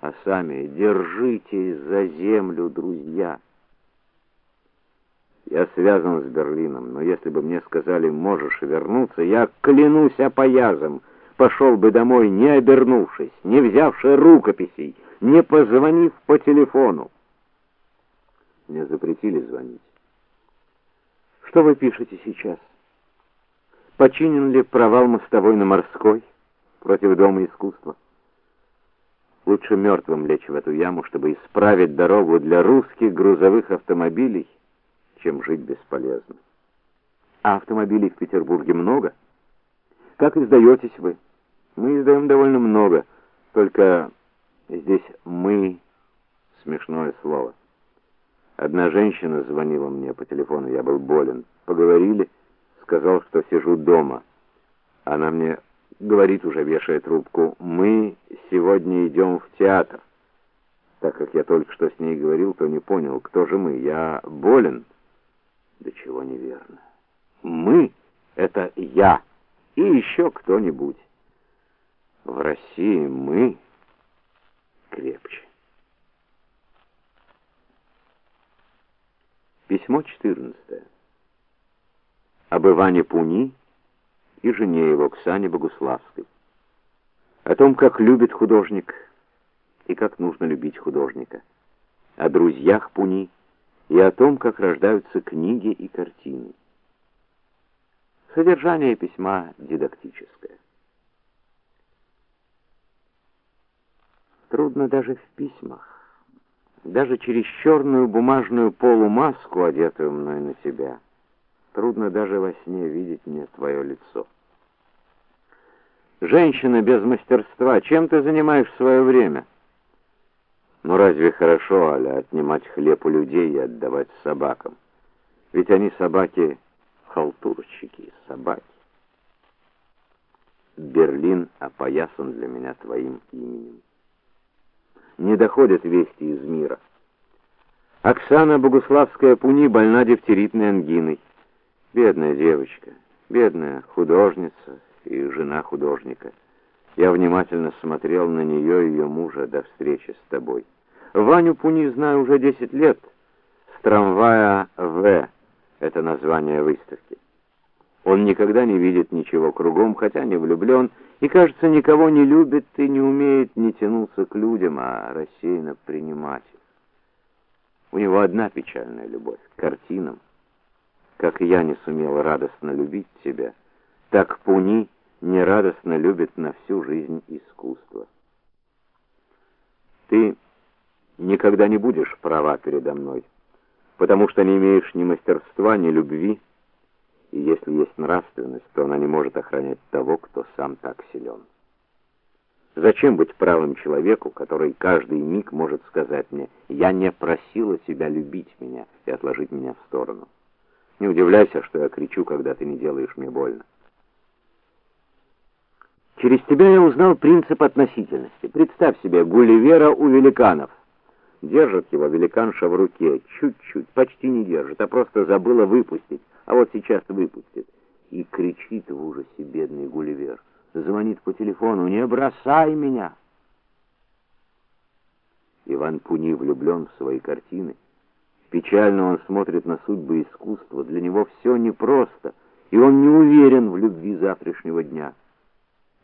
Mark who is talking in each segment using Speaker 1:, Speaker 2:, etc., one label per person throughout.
Speaker 1: а сами держитесь за землю, друзья. Я связан с Берлином, но если бы мне сказали: "Можешь вернуться", я клянусь опоязом, пошел бы домой, не обернувшись, не взявши рукописей, не позвонив по телефону. Мне запретили звонить. Что вы пишете сейчас? Починен ли провал мостовой на Морской против дома искусства? Лучше мертвым лечь в эту яму, чтобы исправить дорогу для русских грузовых автомобилей, чем жить бесполезно. А автомобилей в Петербурге много? Как издаетесь вы? Мы издаем довольно много, только здесь мы смешное слово. Одна женщина звонила мне по телефону, я был болен. Поговорили, сказал, что сижу дома. Она мне говорит уже, вешая трубку: "Мы сегодня идем в театр". Так как я только что с ней говорил, то не понял, кто же мы. Я болен. Да чего неверно. Мы это я и еще кто-нибудь. В России мы крепче. Письмо 14. Об Иване Пуни и жене его Ксане Богуславской. О том, как любит художник и как нужно любить художника. О друзьях Пуни и о том, как рождаются книги и картины. Содержание письма дидактическое. Трудно даже в письмах даже через черную бумажную полумаску, одетую мной на тебя. Трудно даже во сне видеть мне твое лицо. Женщина без мастерства, чем ты занимаешь свое время? Ну разве хорошо, аля, отнимать хлеб у людей и отдавать собакам? Ведь они собаки халтурщики, собаки. Берлин опоясан для меня твоим именем не доходят вести из мира. Оксана Богуславская Пуни больна дифтеритной ангиной. Бедная девочка, бедная художница и жена художника. Я внимательно смотрел на нее и ее мужа до встречи с тобой. Ваню Пуни знаю уже 10 лет. С трамвая В это название выставки. Он никогда не видит ничего кругом, хотя не влюблен, и, кажется, никого не любит и не умеет не тянуться к людям, а рассеянно принимать их. У него одна печальная любовь к картинам. Как я не сумел радостно любить тебя, так Пуни нерадостно любит на всю жизнь искусство. Ты никогда не будешь права передо мной, потому что не имеешь ни мастерства, ни любви, и если есть нравственность, то она не может охранять того, кто сам так силен. Зачем быть правым человеку, который каждый миг может сказать мне: "Я не просила тебя любить меня" и отложить меня в сторону? Не удивляйся, что я кричу, когда ты не делаешь мне больно. Через тебя я узнал принцип относительности. Представь себе Гулливера у великанов. Держит его великанша в руке, чуть-чуть, почти не держит, а просто забыла выпустить а вот сейчас выпустит. И кричит в ужасе бедный Гулливер. Звонит по телефону: "Не бросай меня!" Иван Пуни влюблен в свои картины. Печально он смотрит на судьбы искусства. Для него все непросто, и он не уверен в любви завтрашнего дня.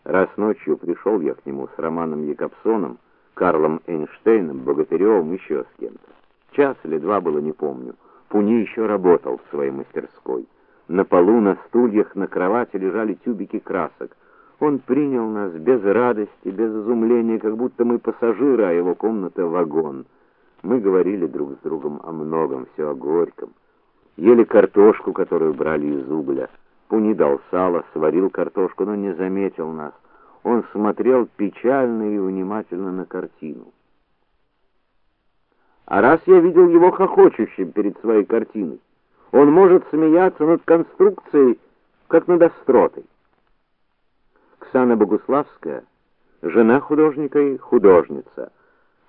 Speaker 1: Раз ночью пришел я к нему с Романом Якобсоном, Карлом Эйнштейном, Богатыревым еще с кем-то. Час или два было, не помню. Пуни еще работал в своей мастерской. На полу, на стульях, на кровати лежали тюбики красок. Он принял нас без радости, без изумления, как будто мы пассажиры, а его комната вагон. Мы говорили друг с другом о многом, все о горьком. Ели картошку, которую брали из угля. Пуни дал сало, сварил картошку, но не заметил нас. Он смотрел печально и внимательно на картину. А раз я видел его хохочущим перед своей картиной, он может смеяться над конструкцией, как над остротой. Ксана Богуславская, жена художника и художница.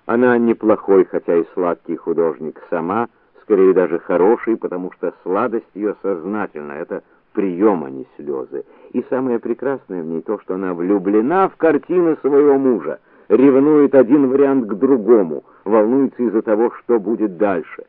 Speaker 1: Она неплохой, хотя и сладкий художник сама, скорее даже хороший, потому что сладость ее сознательна, это прием, а не слезы. И самое прекрасное в ней то, что она влюблена в картины своего мужа ревнует один вариант к другому, волнуется из-за того, что будет дальше.